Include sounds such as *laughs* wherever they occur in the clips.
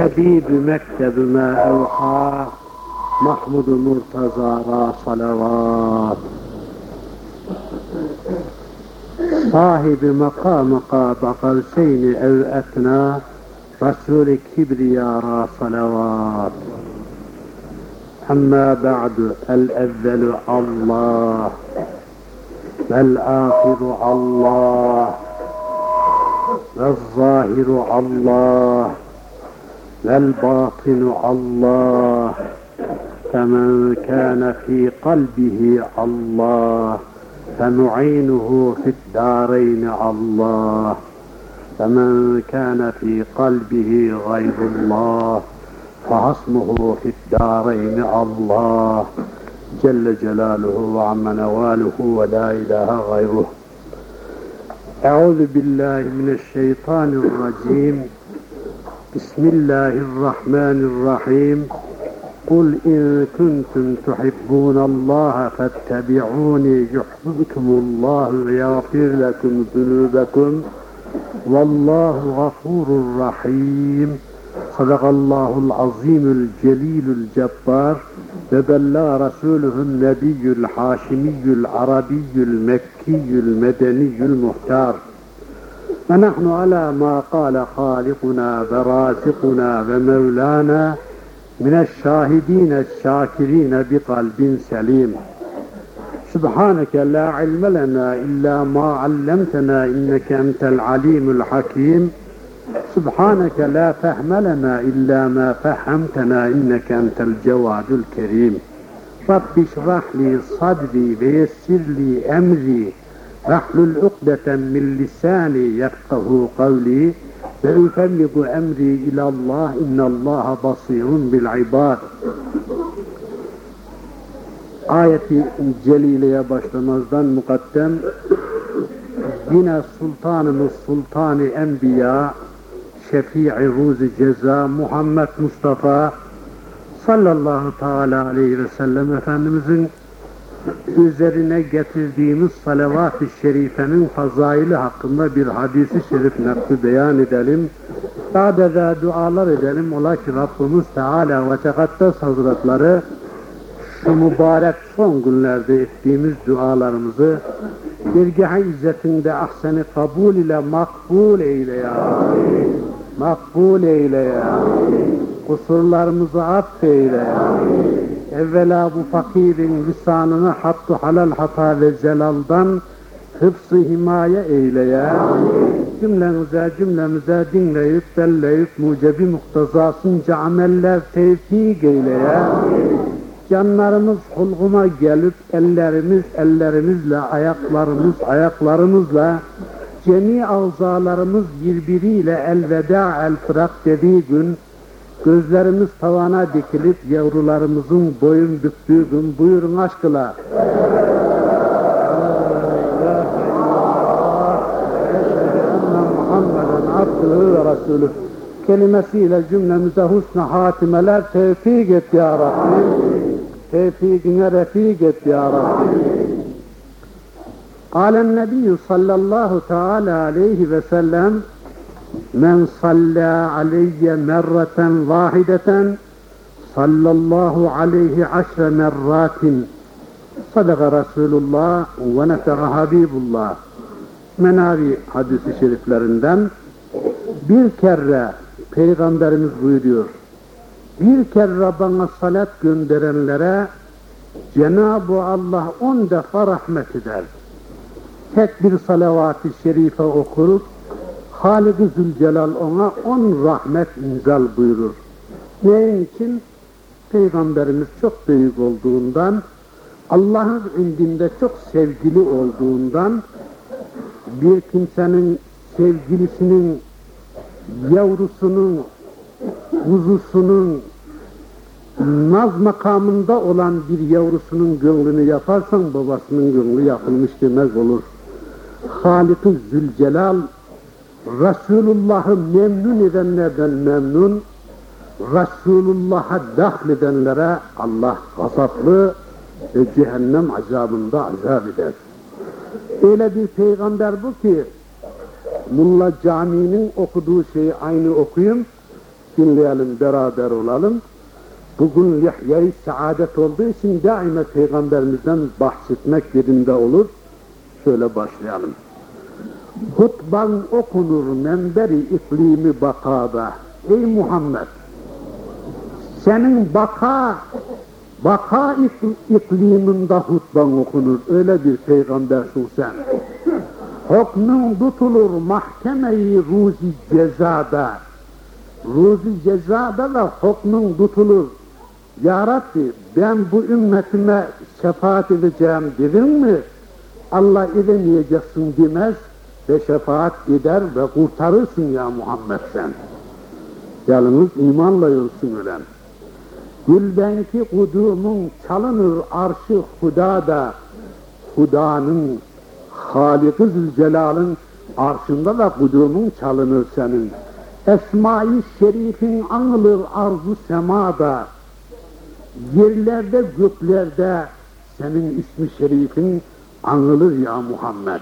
أبي بمكتب ما أوحاه محمود المرتضى را صلوات. صاحب مقام قاب قوسين أو أثنى رسول كبريا را صلوات. أما بعد الأذل الله؟ والآخر الله؟ والظاهر الله؟ والباطن الله فمن كان في قلبه الله فمعينه في الدارين الله فمن كان في قلبه غير الله فحصمه في الدارين الله جل جلاله وعم نواله ولا إله غيره أعوذ بالله من الشيطان الرجيم بسم الله الرحمن الرحيم قل إن كنتم تحبون الله فاتبعوني يحببكم الله ويغفر لكم ذنوبكم والله غفور رحيم صدق الله العظيم الجليل الجبار وبلغ رسوله النبي الحاشمي العربي المكي المدني المختار ونحن على ما قال خالقنا ورازقنا ومولانا من الشاهدين الشاكرين بقلب سليم. سبحانك لا علم لنا إلا ما علمتنا إنك أنت العليم الحكيم. سبحانك لا فهم لنا إلا ما فهمتنا إنك أنت الجواد الكريم. رب اشرح لي صدري ويسر لي أمري. Vahlul ukdeten min lisani yefkahu kavli ve üfelligu emri ilallah innallaha basirun bil ibad. Ayeti celileye başlamazdan mukaddem yine sultanımız sultani enbiya şefii ruzi ceza Muhammed Mustafa sallallahu teala aleyhi ve sellem Efendimizin üzerine getirdiğimiz salavat-ı şerifenin fazaili hakkında bir hadisi şerif nakli beyan edelim. Da dualar edelim. Ola ki Rabbimiz Teala ve Tekaddes Hazretleri şu mübarek son günlerde ettiğimiz dualarımızı dergah-ı izzetinde ahseni kabul ile makbul eyle ya. Makbul eyle ya. Kusurlarımızı affeyle ya. Evvela bu fakirin lisanını hattu halal hata ve celaldan hıfzı himaye eyle ya. Cümlemize cümlemize dinleyip belleyip mucebi muktezasınca ameller tevfik eyle ya. Canlarımız hulguma gelip ellerimiz ellerimizle, ayaklarımız ayaklarımızla, cemi avzalarımız birbiriyle elveda el fırak dediği gün, Gözlerimiz tavana dikilip yavrularımızın boyun büktüğü gün buyurun aşkla. Abdülhü ve Resulü kelimesiyle cümlemize husna hatimeler tevfik et ya Rabbi. Tevfikine refik et ya Rabbi. Alem Nebiyyü sallallahu teala aleyhi ve sellem men salla aleyye merraten vahideten sallallahu aleyhi aşre merratin. Sadaka Resulullah ve nefera Habibullah. Menavi hadisi şeriflerinden bir kere Peygamberimiz buyuruyor. Bir kere bana salat gönderenlere Cenab-ı Allah on defa rahmet eder. Tek bir salavat-ı şerife okurup Halik-i Zülcelal ona on rahmet inzal buyurur. Ne için? Peygamberimiz çok büyük olduğundan, Allah'ın indinde çok sevgili olduğundan, bir kimsenin sevgilisinin yavrusunun, kuzusunun naz makamında olan bir yavrusunun gönlünü yaparsan babasının gönlü yapılmış demez olur. Halik-i Zülcelal Resulullah'ı memnun edenlerden memnun, Resulullah'a dahledenlere Allah gazaplı ve cehennem azabında azap eder. Öyle bir peygamber bu ki Mulla Camii'nin okuduğu şeyi aynı okuyayım. dinleyelim, beraber olalım. Bugün Yahya-i Saadet olduğu için daima Peygamberimizden bahsetmek yerinde olur. Şöyle başlayalım. Hutban okunur memberi iklimi bakada. Ey Muhammed! Senin baka, baka ikliminde hutban okunur. Öyle bir peygambersin sen. Hukmun tutulur mahkemeyi ruzi cezada. Ruzi cezada da hukmun tutulur. Ya Rabbi ben bu ümmetime şefaat edeceğim dedin mi? Allah edemeyeceksin demez ve şefaat eder ve kurtarırsın ya Muhammed sen. Yalnız imanla ölsün ölen. Gülbenki kudumun çalınır arşı Huda'da, Huda'nın, Halik-i Zülcelal'ın arşında da kudumun çalınır senin. Esma-i Şerif'in anılır arzu semada, yerlerde göklerde senin ismi şerifin anılır ya Muhammed.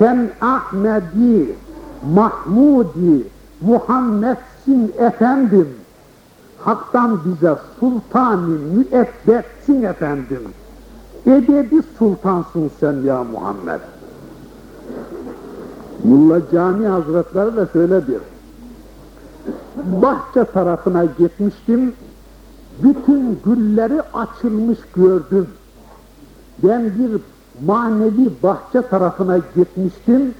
Sen Ahmedi, Mahmudi, Muhammed'sin efendim. Hak'tan bize sultanı müebbetsin efendim. Ebedi sultansın sen ya Muhammed. Mulla Cami Hazretleri de şöyle bir. Bahçe tarafına gitmiştim, bütün gülleri açılmış gördüm. Ben bir manevi bahçe tarafına gitmiştim,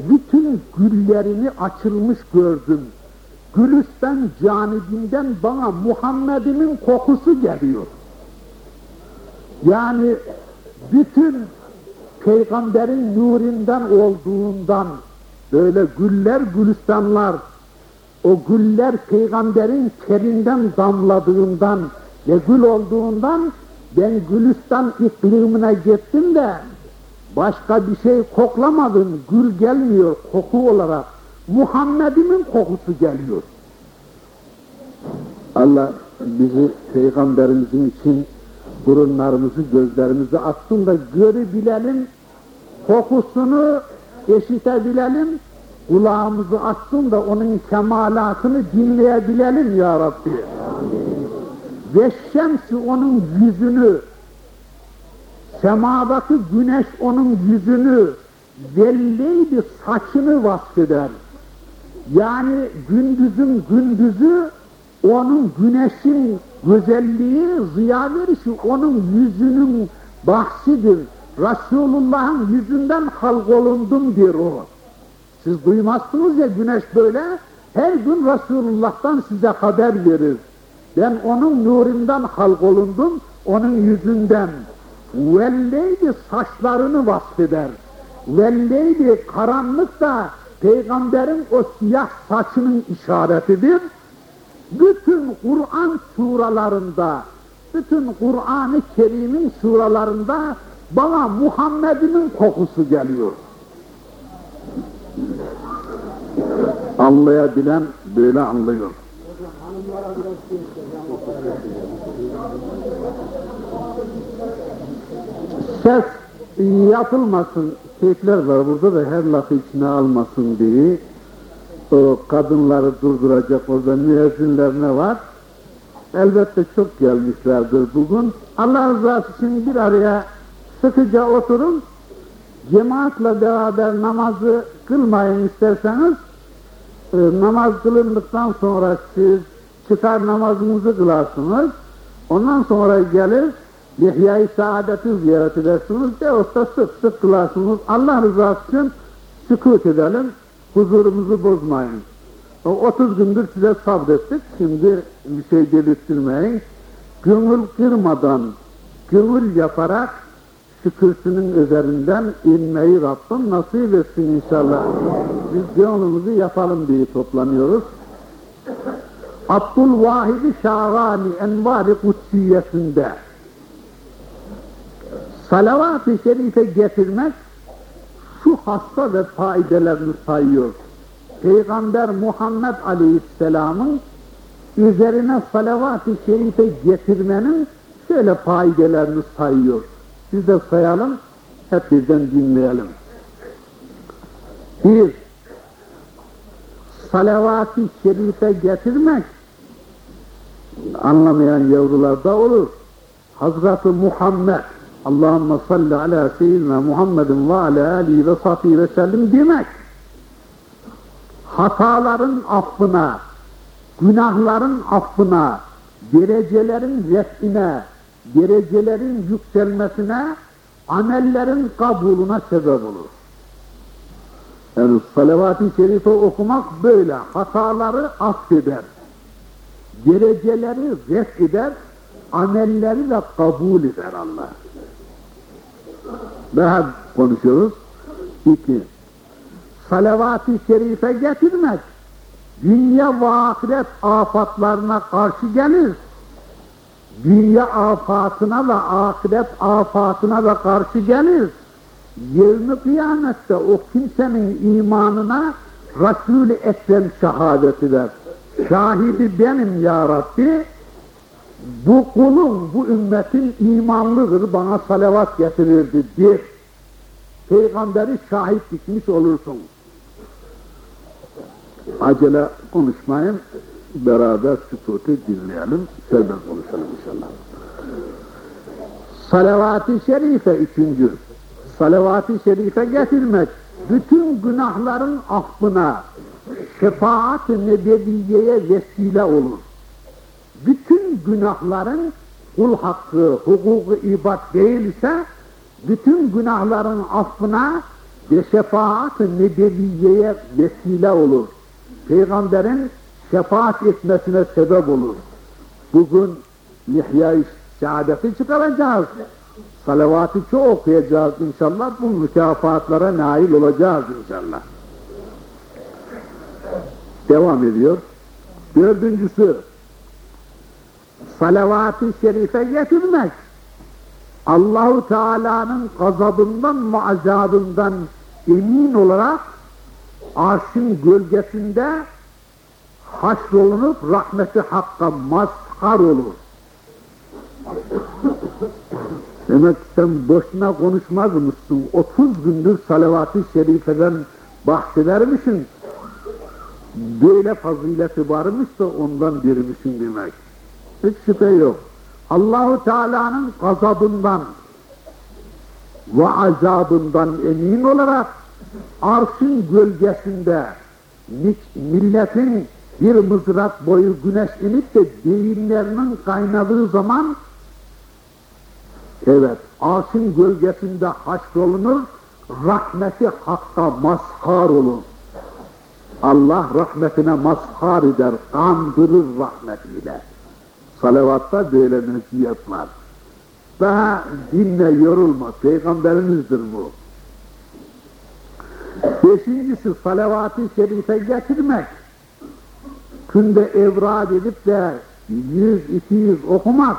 bütün güllerini açılmış gördüm. Gülistan canibinden bana Muhammed'imin kokusu geliyor. Yani bütün peygamberin nurinden olduğundan böyle güller gülistanlar o güller peygamberin terinden damladığından ve gül olduğundan ben Gülistan iklimine gittim de başka bir şey koklamadım. Gül gelmiyor koku olarak. Muhammed'imin kokusu geliyor. Allah bizi peygamberimizin için burunlarımızı, gözlerimizi açsın da görebilelim, kokusunu eşitebilelim, kulağımızı açsın da onun kemalatını dinleyebilelim ya Rabbi. Ve şemsi onun yüzünü, semadaki güneş onun yüzünü, zelleydi saçını vasfeder. Yani gündüzün gündüzü onun güneşin güzelliği, ziya verişi onun yüzünün bahsidir. Resulullah'ın yüzünden halk olundum diyor o. Siz duymazsınız ya güneş böyle, her gün Resulullah'tan size haber verir. Ben onun nurinden halk olundum, onun yüzünden. Velleydi saçlarını vasfeder. Velleydi karanlık da peygamberin o siyah saçının işaretidir. Bütün Kur'an suralarında, bütün Kur'an-ı Kerim'in suralarında bana Muhammed'in kokusu geliyor. Anlayabilen böyle anlıyor. Ses yapılmasın, keyifler var burada da her lafı içine almasın diye o kadınları durduracak orada müezzinler ne var? Elbette çok gelmişlerdir bugün. Allah rızası için bir araya sıkıca oturun, cemaatle beraber namazı kılmayın isterseniz, e, namaz kılındıktan sonra siz çıkar namazınızı kılarsınız, ondan sonra gelir, Yahya-i Saadet'i ziyaret edersiniz, de da sık sık kılarsınız. Allah rızası için sükut edelim, huzurumuzu bozmayın. O 30 gündür size sabrettik, şimdi bir şey delirttirmeyin. Gönül kırmadan, gönül yaparak şu kürsünün üzerinden inmeyi Rabbim nasip etsin inşallah. Biz gönlümüzü yapalım diye toplanıyoruz. Abdülvahid-i Şarani Envar-ı Kutsiyesinde salavat-ı şerife getirmek şu hasta ve faidelerini sayıyor. Peygamber Muhammed Aleyhisselam'ın üzerine salavat-ı şerife getirmenin şöyle faidelerini sayıyor. Biz de sayalım, hep birden dinleyelim. Bir, salavat-ı şerife getirmek anlamayan yavrularda olur. Hazreti Muhammed Allahümme salli ala seyyidina Muhammedin ve ala alihi ve sahbihi ve sellim demek. Hataların affına, günahların affına, derecelerin refine, derecelerin yükselmesine, amellerin kabuluna sebep olur. Yani salavat-ı şerife okumak böyle, hataları affeder, dereceleri ref eder, amelleri de kabul eder Allah. Daha konuşuyoruz. İki, salavat-ı şerife getirmek, dünya ve ahiret afatlarına karşı gelir. Dünya afatına ve ahiret afatına da karşı gelir. Yevmi kıyamette o kimsenin imanına Resul-i Ekrem şehadet eder. Şahidi benim ya Rabbi, bu kulun, bu ümmetin imanlıdır, bana salavat getirirdi diye peygamberi şahit dikmiş olursun. Acele konuşmayın, beraber sükutu dinleyelim, serbest konuşalım inşallah. Salavat-ı şerife üçüncü, salavat-ı şerife getirmek, bütün günahların affına, şefaat-ı nebeviyeye vesile olur. Bütün günahların kul hakkı, hukuku ibad değilse, bütün günahların affına ve şefaat-ı nebeviyeye vesile olur. Peygamberin şefaat etmesine sebep olur. Bugün Lihya-i Saadet'i çıkaracağız. Salavat-ı okuyacağız inşallah. Bu mükafatlara nail olacağız inşallah. Devam ediyor. Dördüncüsü, salavat-ı şerife getirmek. Allahu Teala'nın gazabından ve azabından emin olarak arşın gölgesinde haşrolunup rahmeti hakka mazhar olur. Demek sen boşuna konuşmaz mısın? 30 gündür salavat-ı şerifeden bahseder misin? Böyle fazileti varmış da ondan birmişsin demek. Hiç şüphe yok. Allahu Teala'nın gazabından ve azabından emin olarak arşın gölgesinde milletin bir mızrak boyu güneş inip de beyinlerinin kaynadığı zaman evet arşın gölgesinde haşrolunur rahmeti hakka mazhar olur. Allah rahmetine mazhar eder, kandırır rahmetiyle. Salavatta böyle meziyet var. Daha dinle yorulma, peygamberimizdir bu. Beşincisi salavat-ı şerife getirmek. Günde evrad edip de yüz, iki yüz okumak,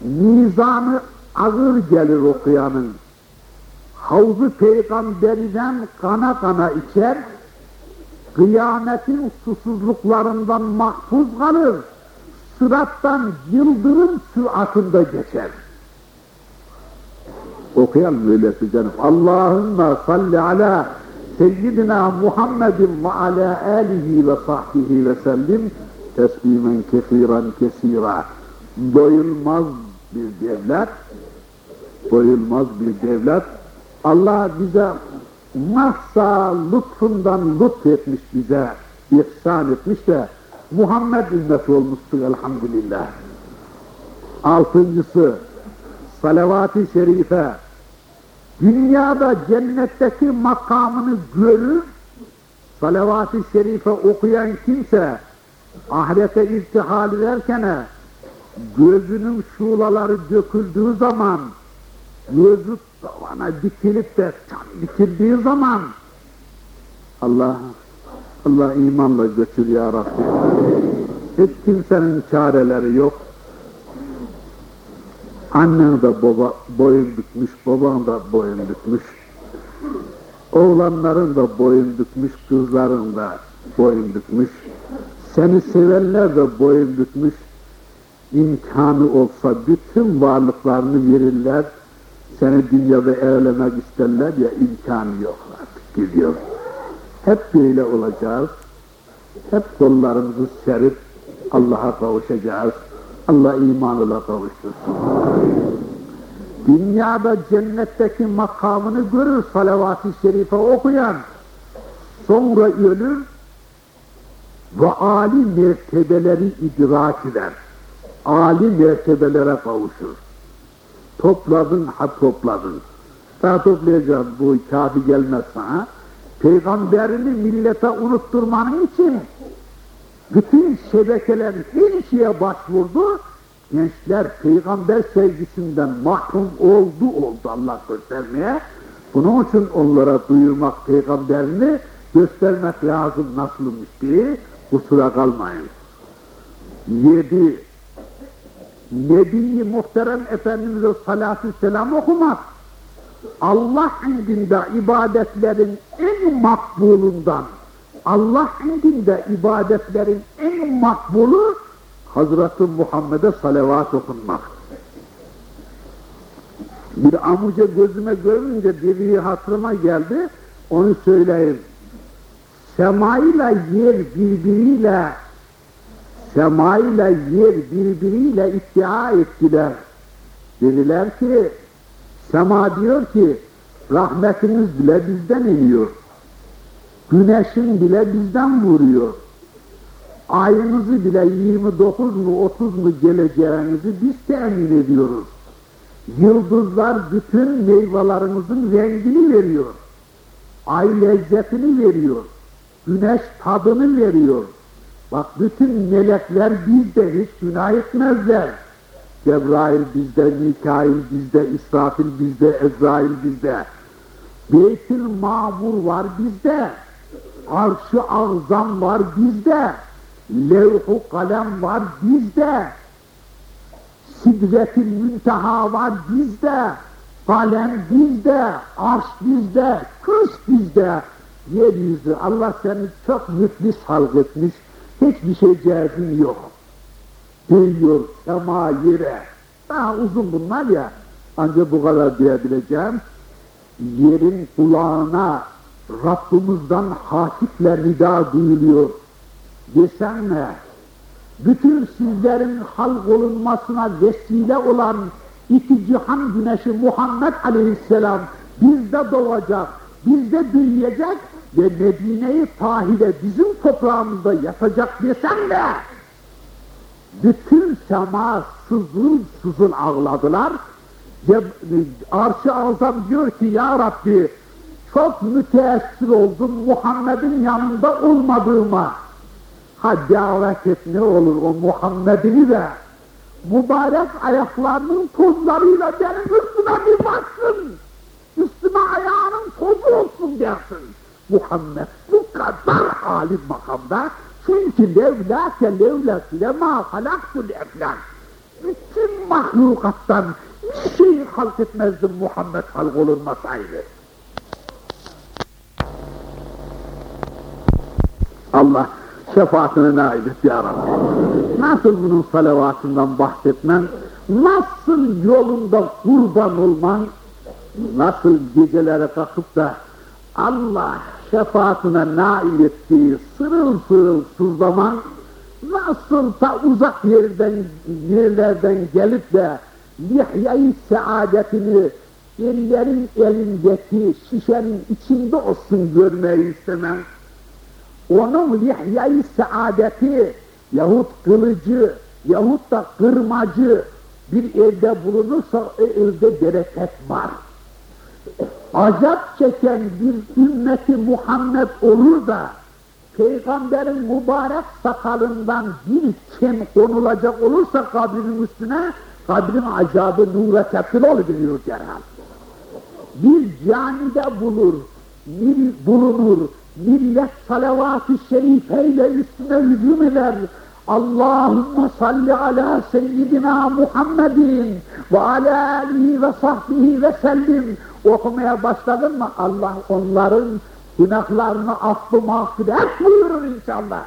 mizanı ağır gelir okuyanın. Havzu peygamberiden kana kana içer, kıyametin susuzluklarından mahfuz kalır, sırattan yıldırım süratında geçer. Okuyalım öylesi canım. Allahümme salli ala seyyidina Muhammedin ve ala alihi ve sahbihi ve sellim teslimen kesiren kesira. Doyulmaz bir devlet, doyulmaz bir devlet. Allah bize mahsa lütfundan lütfetmiş bize, ihsan etmiş de Muhammed ümmeti olmuştur elhamdülillah. Altıncısı, salavat-ı şerife, dünyada cennetteki makamını görür, salavat-ı şerife okuyan kimse, ahirete irtihal ederken, gözünün şuulaları döküldüğü zaman, gözü tavana dikilip de tam dikildiği zaman, Allah Allah imanla götür ya Rabbi. Hiç kimsenin çareleri yok. Annen de baba, boyun bükmüş, baban da boyun bükmüş. Oğlanların da boyun bükmüş, kızların da boyun bükmüş. Seni sevenler de boyun bükmüş. İmkanı olsa bütün varlıklarını verirler. Seni dünyada evlemek isterler ya imkanı yok artık gidiyor. Hep böyle olacağız. hep kollarımızı serip Allah'a kavuşacağız. Allah imanıyla kavuştursun. Dünyada cennetteki makamını görür salavat-ı şerife okuyan. Sonra ölür ve âli mertebeleri idrak eder. Âli mertebelere kavuşur. Topladın ha topladın. Daha toplayacağım bu kafi gelmez sana. Peygamberini millete unutturmanın için bütün şebekeler her şeye başvurdu. Gençler peygamber sevgisinden mahrum oldu oldu Allah göstermeye. Bunun için onlara duyurmak peygamberini göstermek lazım nasılmış diye kusura kalmayın. Yedi, Nebi-i Muhterem Efendimiz'e salatü selam okumak, Allah indinde ibadetlerin en makbulundan, Allah indinde ibadetlerin en makbulu Hazreti Muhammed'e salavat okunmak. Bir amuca gözüme görünce dediği hatırıma geldi, onu söyleyeyim. Semayla yer birbiriyle semayla yer birbiriyle iddia ettiler. Dediler ki, sema diyor ki, rahmetiniz bile bizden iniyor. Güneşin bile bizden vuruyor. Ayınızı bile 29 mu 30 mu geleceğinizi biz temin ediyoruz. Yıldızlar bütün meyvelerinizin rengini veriyor. Ay lezzetini veriyor. Güneş tadını veriyor. Bak bütün melekler bizde hiç günah etmezler. Cebrail bizde, Mikail bizde, İsrafil bizde, Ezrail bizde. Beytül Mamur var bizde. Arş-ı Azam var bizde. Levh-u kalem var bizde. Sidret-i Münteha var bizde. Kalem bizde, arş bizde, kış bizde. Yeryüzü Allah seni çok müflis halk etmiş. Hiçbir şey cihazın yok. Değiyor sema yere. Daha uzun bunlar ya. Ancak bu kadar diyebileceğim. Yerin kulağına Rabbimizden hatiple nida duyuluyor. Desene, bütün sizlerin halk olunmasına vesile olan iki cihan güneşi Muhammed Aleyhisselam bizde doğacak, bizde büyüyecek ve Medine-i Tahir'e bizim toprağımızda yatacak desen de bütün sema sızıl sızıl ağladılar. Arş-ı Azam diyor ki ya Rabbi çok müteessir oldum Muhammed'in yanında olmadığıma. Ha davet et ne olur o Muhammed'ini de mübarek ayaklarının tozlarıyla benim üstüme bir baksın. Üstüme ayağının tozu olsun dersin. Muhammed bu kadar alim makamda çünkü levlâke levlâke lemâ halaktul eflân. Bütün mahlukattan bir şeyi halk etmezdim Muhammed halk olunmasaydı. Allah şefaatine nail et ya Rabbi. Nasıl bunun salavatından bahsetmen, nasıl yolunda kurban olman, nasıl gecelere kalkıp da Allah şefaatine nail ettiği sırıl sırıl sızlaman, nasıl ta uzak yerden, yerlerden gelip de lihye-i saadetini ellerin elindeki şişenin içinde olsun görmeyi istemem. Onun lihye-i saadeti yahut kılıcı yahut da kırmacı bir evde bulunursa o evde bereket var azap çeken bir ümmeti Muhammed olur da Peygamberin mübarek sakalından bir kem konulacak olursa kabrinin üstüne kabrin azabı nura tepkil oluyor derhal. Bir camide bulur, mil, bulunur, millet salavat-ı şerifeyle üstüne hücum eder. Allahümme salli ala seyyidina Muhammedin ve ala alihi ve sahbihi ve sellim okumaya başladın mı Allah onların günahlarını affı mağfiret buyurur inşallah.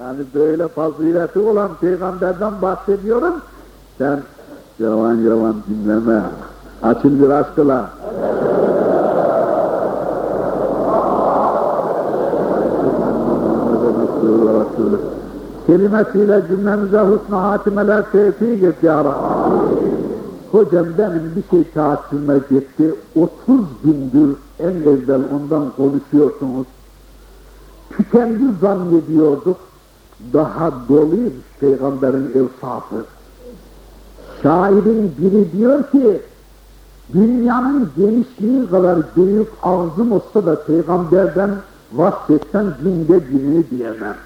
Yani böyle fazileti olan peygamberden bahsediyorum. Sen yalan yalan dinleme. Açın bir aşkla. Kelimesiyle cümlemize husna hatimeler tevfik et ya Rabbi. Hocam benim bir şey tahakküme gitti. 30 gündür en evvel ondan konuşuyorsunuz. Tükendi zannediyorduk. Daha doluymuş peygamberin evsafı. Şairin biri diyor ki, dünyanın genişliği kadar büyük ağzım olsa da peygamberden vasfetsen binde birini diyemem.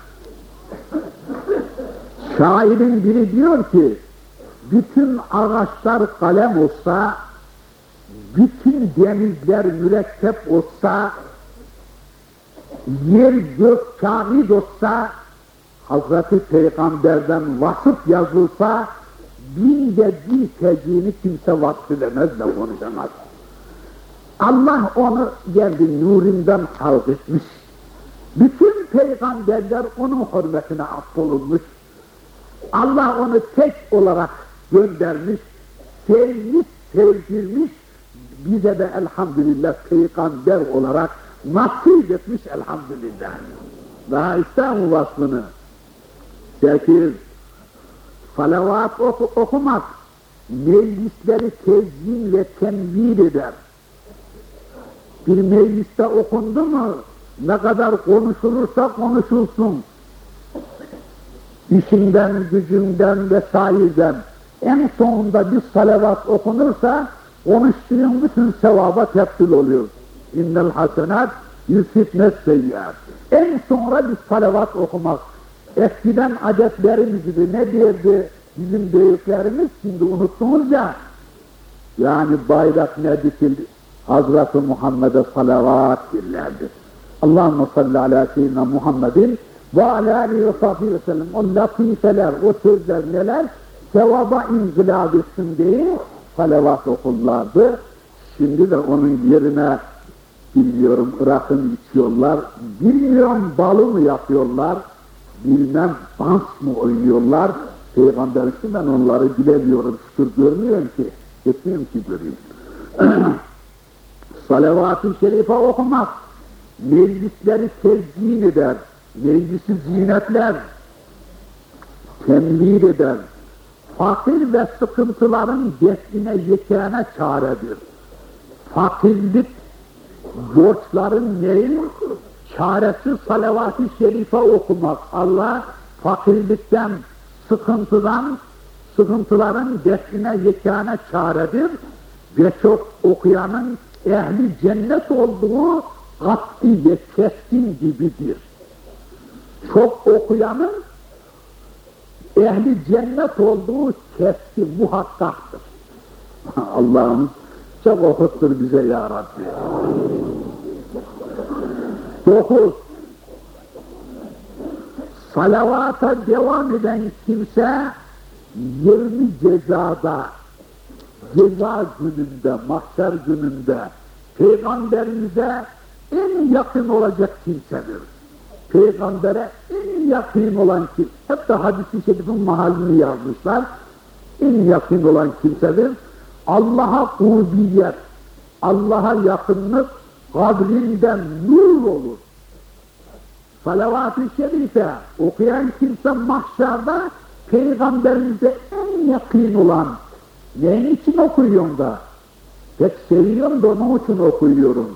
Şairin biri diyor ki, bütün ağaçlar kalem olsa, bütün denizler mürekkep olsa, yer gök kamil olsa, Hazreti Peygamber'den vasıf yazılsa, binde bir teciğini kimse vasfedemez de konuşamaz. Allah onu geldi nurinden halk etmiş. Bütün peygamberler onun hürmetine affolunmuş. Allah onu tek olarak göndermiş, sevmiş, sevdirmiş, bize de elhamdülillah peygamber olarak nasip etmiş elhamdülillah. Daha mi vasfını? Sekiz, salavat oku, okumak, meclisleri tezyin ve tenvir eder. Bir mecliste okundu mu, ne kadar konuşulursa konuşulsun, işinden, gücünden vesaireden en sonunda bir salavat okunursa konuştuğun bütün sevaba tepkil oluyor. İnnel hasenat yüsifnet seyyat. En sonra bir salavat okumak. Eskiden adetlerimiz gibi ne derdi bizim büyüklerimiz şimdi unuttunuz ya. Yani bayrak ne dikildi? Hazreti Muhammed'e salavat dillerdi. Allahümme salli ala seyyidina Muhammedin ve ala aleyhi ve sellem. O latifeler, o sözler neler? Sevaba ingilab etsin diye salavat okullardı. Şimdi de onun yerine bilmiyorum Irak'ın içiyorlar, bilmiyorum balı mı yapıyorlar, bilmem dans mı oynuyorlar. Peygamber için ben onları bilemiyorum, şükür görmüyorum ki, etmiyorum ki göreyim. *clears throat* Salavat-ı şerife okumak, meclisleri tezyin eder, meclisi zinetler, temlir eder, fakir ve sıkıntıların define yekâne çaredir. Fakirlik, borçların neyin çaresi salavat-ı şerife okumak. Allah fakirlikten, sıkıntıdan, sıkıntıların define yekâne çaredir ve çok okuyanın ehli cennet olduğu kat'i ve keskin gibidir. Çok okuyanın ehli cennet olduğu keskin muhakkaktır. *laughs* Allah'ım çok okuttur bize ya Rabbi. Dokuz, salavata devam eden kimse yirmi cezada, ceza gününde, mahşer gününde Peygamberimize en yakın olacak kimsedir. Peygambere en yakın olan kim? Hep de hadis-i şerifin mahallini yazmışlar. En yakın olan kimsedir. Allah'a kurbiyet, Allah'a yakınlık kabrinden nur olur. Salavat-ı şerife okuyan kimse mahşerde peygamberimize en yakın olan neyin için okuyorsun da? Pek seviyorum da onun için okuyorum.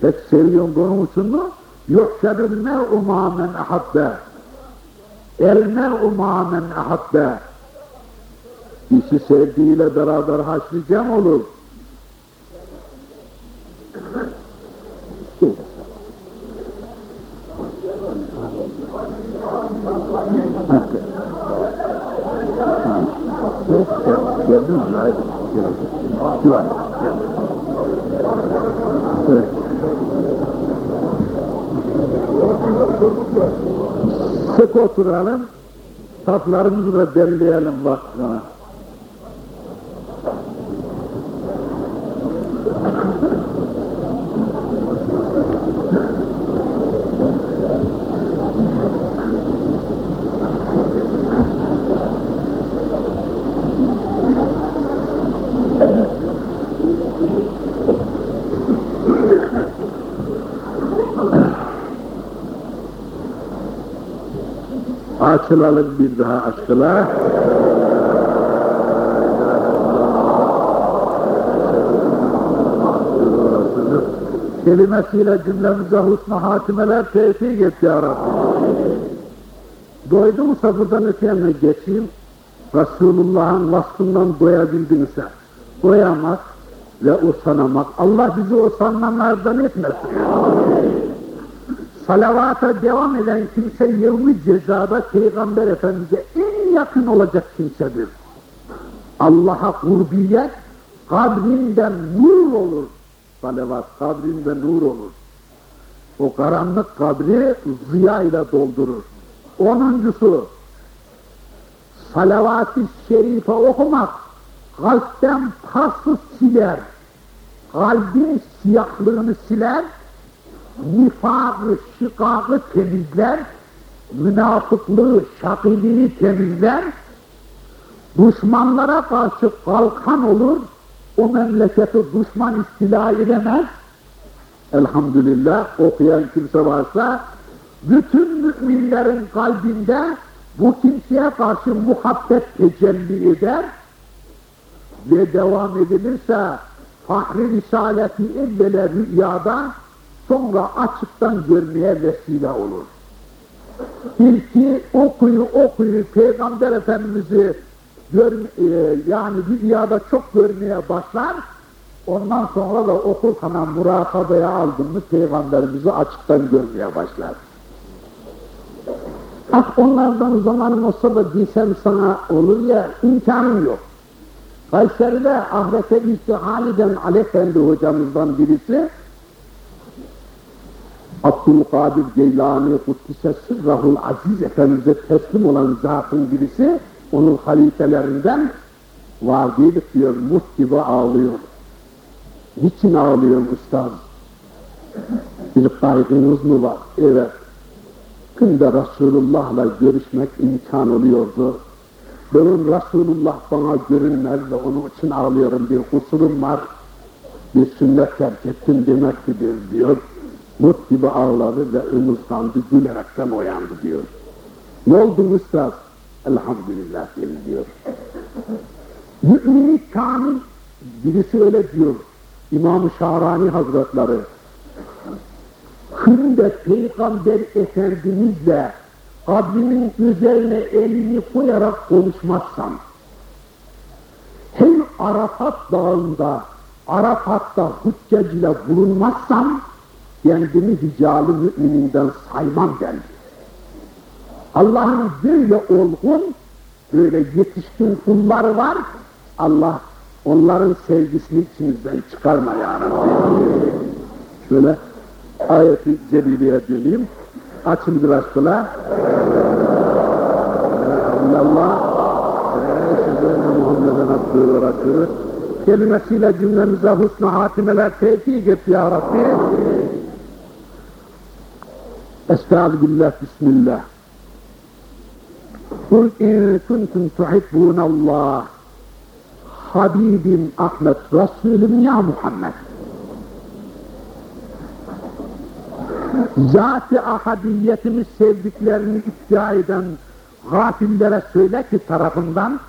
Pek seviyorum da onun için mi? Yokşadın mer'u mâmen ahabbe. El mer'u mâmen ahabbe. İşi sevdiğiyle beraber haşlayacağım olur. Geldin mi? Hayır. Güven. Evet. Sık oturalım, tatlarımızı da belleyelim vaktine. Açılalım bir daha aşkına. Kelimesiyle cümlemize husna hatimeler tevfik et ya Rabbi. Doydumsa buradan öteyene geçeyim. Resulullah'ın vasfından doyabildinse, doyamak ve usanamak. Allah bizi usananlardan etmesin. Salavata devam eden kimse yevmi cezada Peygamber Efendimiz'e en yakın olacak kimsedir. Allah'a kurbiyet kabrinden nur olur. Salavat kabrinde nur olur. O karanlık kabri ziya ile doldurur. Onuncusu salavat-ı şerife okumak kalpten paslı siler. Kalbin siyahlığını siler, nifakı, şikakı temizler, münafıklığı, şakiliği temizler, düşmanlara karşı kalkan olur, o memleketi düşman istila edemez. Elhamdülillah okuyan kimse varsa, bütün müminlerin kalbinde bu kimseye karşı muhabbet tecelli eder ve devam edilirse fahri risaleti evvela rüyada sonra açıktan görmeye vesile olur. İlki okuyu okuyu Peygamber Efendimiz'i gör, e, yani rüyada çok görmeye başlar, ondan sonra da okurken murakabaya aldın mı Peygamberimizi açıktan görmeye başlar. Ah onlardan zamanım olsa da bilsem sana olur ya imkanım yok. Kayseri'de ahirete istihal eden Ali Efendi hocamızdan birisi Abdülkadir Geylani Kuddise Sırrahul Aziz Efendimiz'e teslim olan zatın birisi onun halifelerinden vardiydik diyor, mut gibi ağlıyor. Niçin ağlıyor ustaz? Bir kaygınız mı var? Evet. Günde Resulullah'la görüşmek imkan oluyordu. Benim Resulullah bana görünmez ve onun için ağlıyorum. Bir kusurum var. Bir sünnet terk ettim demektir diyor. Mut gibi ağladı ve ımızlandı, gülerekten uyandı diyor. Ne oldu Üstad? Elhamdülillah diyor. Mü'mini kamil, birisi öyle diyor. İmam-ı Şahrani Hazretleri, Kırım'da Peygamber Efendimizle kabrimin üzerine elini koyarak konuşmazsam, hem Arafat dağında, Arafat'ta hücceciyle bulunmazsam, kendimi hicalı mümininden saymam derdi. Allah'ın böyle olgun, böyle yetişkin kulları var, Allah onların sevgisini içimizden çıkarma ya. Şöyle ayeti celileye döneyim. Açın biraz kula. Allah Muhammeden abdühü ve rasulü kelimesiyle cümlemize husna hatimeler tevfik et ya Rabbi. Estağfirullah, Bismillah. Kul in kuntum tuhibbunallah Habibim Ahmet Resulüm ya Muhammed. Zat-ı ahadiyetimi sevdiklerini iddia eden gafillere söyle ki tarafından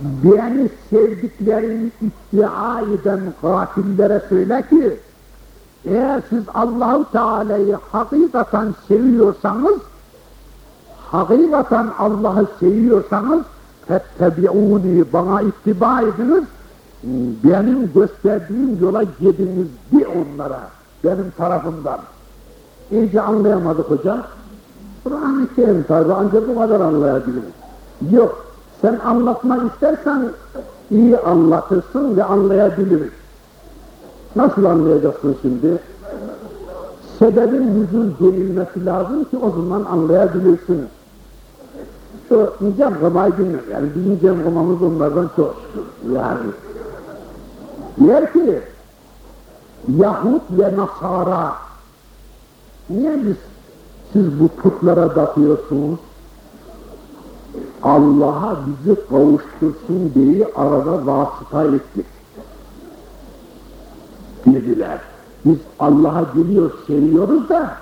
beni sevdiklerini iddia eden gafillere söyle ki eğer siz Allahu Teala'yı hakikaten seviyorsanız hakikaten Allah'ı seviyorsanız fettebi'uni bana ittiba ediniz. Benim gösterdiğim yola gidiniz bir onlara benim tarafımdan. İyice anlayamadık hocam Kur'an-ı Kerim tabi ancak bu kadar anlayabiliriz yok sen anlatmak istersen iyi anlatırsın ve anlayabiliriz nasıl anlayacaksın şimdi sebebin yüzün denilmesi lazım ki o zaman anlayabilirsin şu cem kımayı bilmiyorum. Yani bizim cem kımamız onlardan çok. Yani. Diyor ki Yahut ve Nasara niye biz siz bu putlara bakıyorsunuz? Allah'a bizi kavuştursun diye arada vasıta ettik. Dediler. Biz Allah'a geliyor, seviyoruz da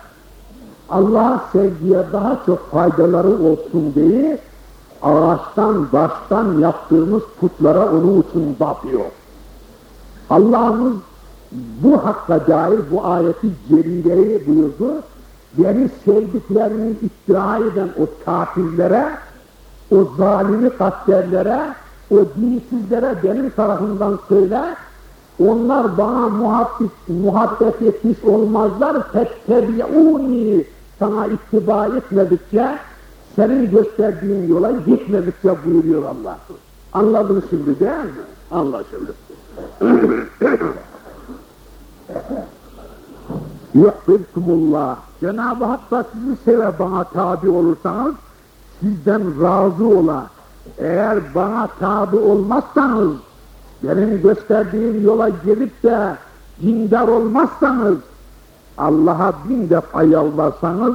Allah'a sevgiye daha çok faydaları olsun diye ağaçtan, baştan yaptığımız putlara onun için tapıyor. Allah'ımız bu hakka dair bu ayeti celileyi buyurdu. Beni sevdiklerini iftira eden o kafirlere, o zalimi katlerlere, o dinsizlere benim tarafından söyle, onlar bana muhabbet, muhabbet etmiş olmazlar, fettebi'uni sana ittiba etmedikçe, senin gösterdiğin yola gitmedikçe buyuruyor Allah. Anladın şimdi değil mi? Anlaşıldı. *clears throat* Yuhbibkumullah. Cenab-ı Hak da sizi sever bana tabi olursanız, sizden razı ola. Eğer bana tabi olmazsanız, benim gösterdiğim yola gelip de dindar olmazsanız, Allah'a bin defa yalvarsanız,